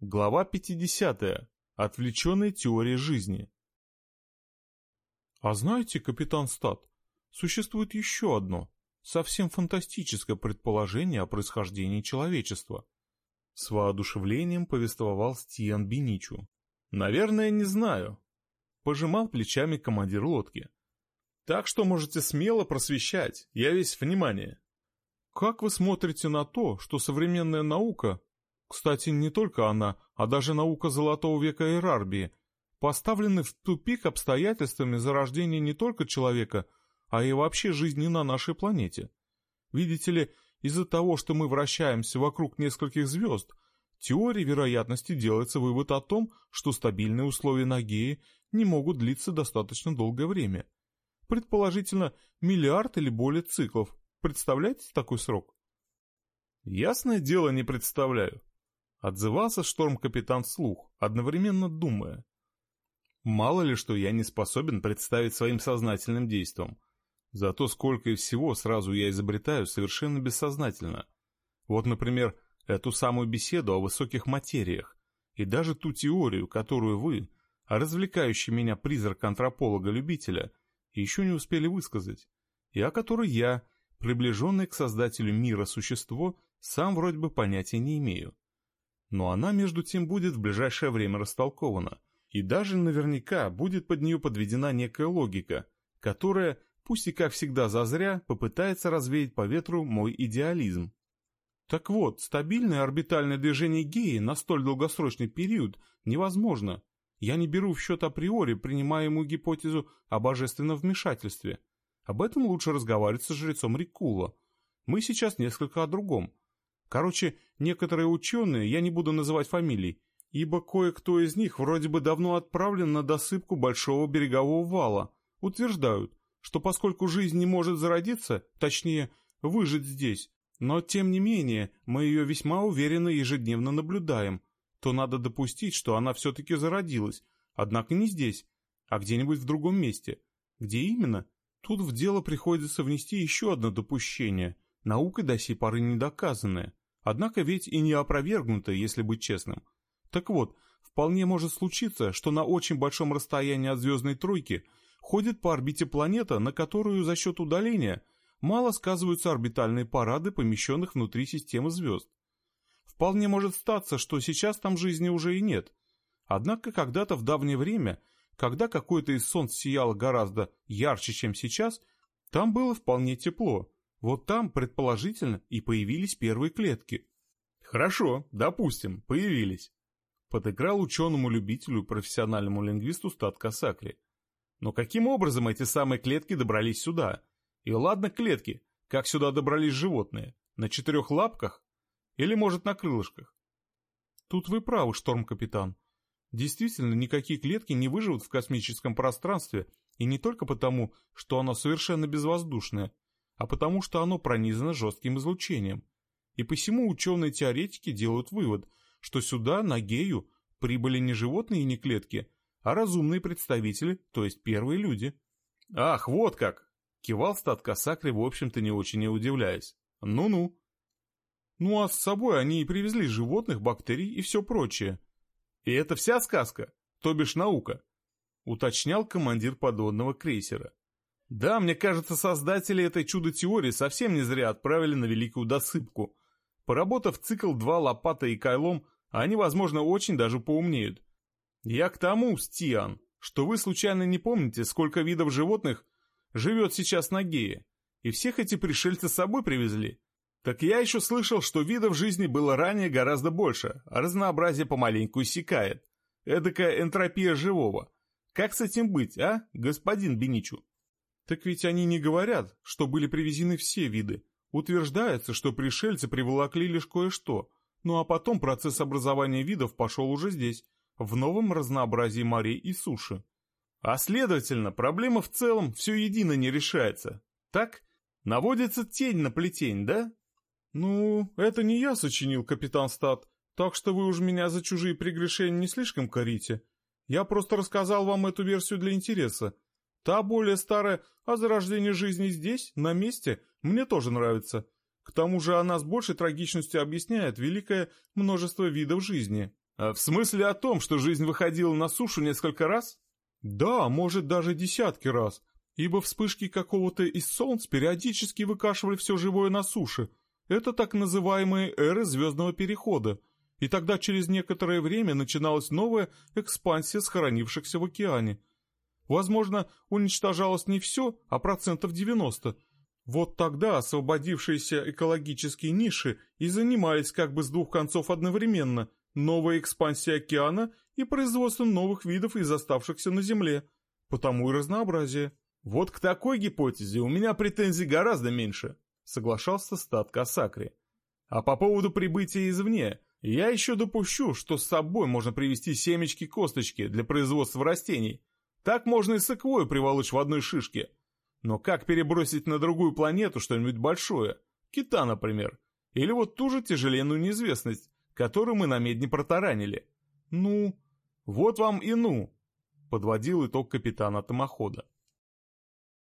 Глава 50. Отвлеченная теория жизни. А знаете, капитан Стат, существует еще одно, совсем фантастическое предположение о происхождении человечества. С воодушевлением повествовал Стиан Беничу. Наверное, не знаю. Пожимал плечами командир лодки. Так что можете смело просвещать, я весь внимание. Как вы смотрите на то, что современная наука кстати, не только она, а даже наука Золотого века Эрарбии поставлены в тупик обстоятельствами зарождения не только человека, а и вообще жизни на нашей планете. Видите ли, из-за того, что мы вращаемся вокруг нескольких звезд, теории вероятности делается вывод о том, что стабильные условия на Гее не могут длиться достаточно долгое время. Предположительно, миллиард или более циклов. Представляете такой срок? Ясное дело, не представляю. Отзывался шторм-капитан вслух, одновременно думая. Мало ли, что я не способен представить своим сознательным действием. Зато сколько и всего сразу я изобретаю совершенно бессознательно. Вот, например, эту самую беседу о высоких материях, и даже ту теорию, которую вы, развлекающий меня призрак антрополога-любителя, еще не успели высказать, и о которой я, приближенный к создателю мира существо, сам вроде бы понятия не имею. Но она, между тем, будет в ближайшее время растолкована, и даже наверняка будет под нее подведена некая логика, которая, пусть и как всегда зазря, попытается развеять по ветру мой идеализм. Так вот, стабильное орбитальное движение Геи на столь долгосрочный период невозможно. Я не беру в счет априори принимаемую гипотезу о божественном вмешательстве. Об этом лучше разговаривать со жрецом Рикула. Мы сейчас несколько о другом. Короче, некоторые ученые, я не буду называть фамилий, ибо кое-кто из них вроде бы давно отправлен на досыпку большого берегового вала, утверждают, что поскольку жизнь не может зародиться, точнее, выжить здесь, но тем не менее мы ее весьма уверенно ежедневно наблюдаем, то надо допустить, что она все-таки зародилась, однако не здесь, а где-нибудь в другом месте. Где именно? Тут в дело приходится внести еще одно допущение, наукой до сей поры не доказанное. Однако ведь и не опровергнуто, если быть честным. Так вот, вполне может случиться, что на очень большом расстоянии от звездной тройки ходит по орбите планета, на которую за счет удаления мало сказываются орбитальные парады, помещенных внутри системы звезд. Вполне может статься, что сейчас там жизни уже и нет. Однако когда-то в давнее время, когда какое-то из солнц сияло гораздо ярче, чем сейчас, там было вполне тепло, вот там, предположительно, и появились первые клетки. Хорошо, допустим, появились. Подыграл ученому-любителю, профессиональному лингвисту Стат Касакри. Но каким образом эти самые клетки добрались сюда? И ладно клетки, как сюда добрались животные? На четырех лапках? Или, может, на крылышках? Тут вы правы, шторм-капитан. Действительно, никакие клетки не выживут в космическом пространстве, и не только потому, что оно совершенно безвоздушное, а потому что оно пронизано жестким излучением. И посему ученые-теоретики делают вывод, что сюда, на Гею, прибыли не животные и не клетки, а разумные представители, то есть первые люди. «Ах, вот как!» — кивал стат Касакри, в общем-то не очень и удивляясь. «Ну-ну». «Ну а с собой они и привезли животных, бактерий и все прочее». «И это вся сказка, то бишь наука», — уточнял командир подводного крейсера. Да, мне кажется, создатели этой чудо-теории совсем не зря отправили на великую досыпку. Поработав цикл два лопатой и кайлом, они, возможно, очень даже поумнеют. Я к тому, Стиан, что вы случайно не помните, сколько видов животных живет сейчас на Гее, и всех эти пришельцы с собой привезли? Так я еще слышал, что видов жизни было ранее гораздо больше, а разнообразие помаленьку иссякает. Эдакая энтропия живого. Как с этим быть, а, господин Беничу? Так ведь они не говорят, что были привезены все виды. Утверждается, что пришельцы приволокли лишь кое-что, ну а потом процесс образования видов пошел уже здесь, в новом разнообразии морей и суши. А следовательно, проблема в целом все едино не решается. Так? Наводится тень на плетень, да? Ну, это не я сочинил, капитан Стат, так что вы уж меня за чужие прегрешения не слишком корите. Я просто рассказал вам эту версию для интереса, Та более старая о зарождении жизни здесь, на месте, мне тоже нравится. К тому же она с большей трагичностью объясняет великое множество видов жизни. А в смысле о том, что жизнь выходила на сушу несколько раз? Да, может даже десятки раз, ибо вспышки какого-то из солнц периодически выкашивали все живое на суше. Это так называемые эры звездного перехода. И тогда через некоторое время начиналась новая экспансия сохранившихся в океане. Возможно, уничтожалось не все, а процентов 90. Вот тогда освободившиеся экологические ниши и занимались как бы с двух концов одновременно – новая экспансия океана и производство новых видов из оставшихся на Земле. Потому и разнообразие. Вот к такой гипотезе у меня претензий гораздо меньше, соглашался стат Касакри. А по поводу прибытия извне, я еще допущу, что с собой можно привезти семечки-косточки для производства растений. Так можно и секвою приволочь в одной шишке. Но как перебросить на другую планету что-нибудь большое? Кита, например. Или вот ту же тяжеленную неизвестность, которую мы на медне протаранили. Ну, вот вам и ну, подводил итог капитана Томохода.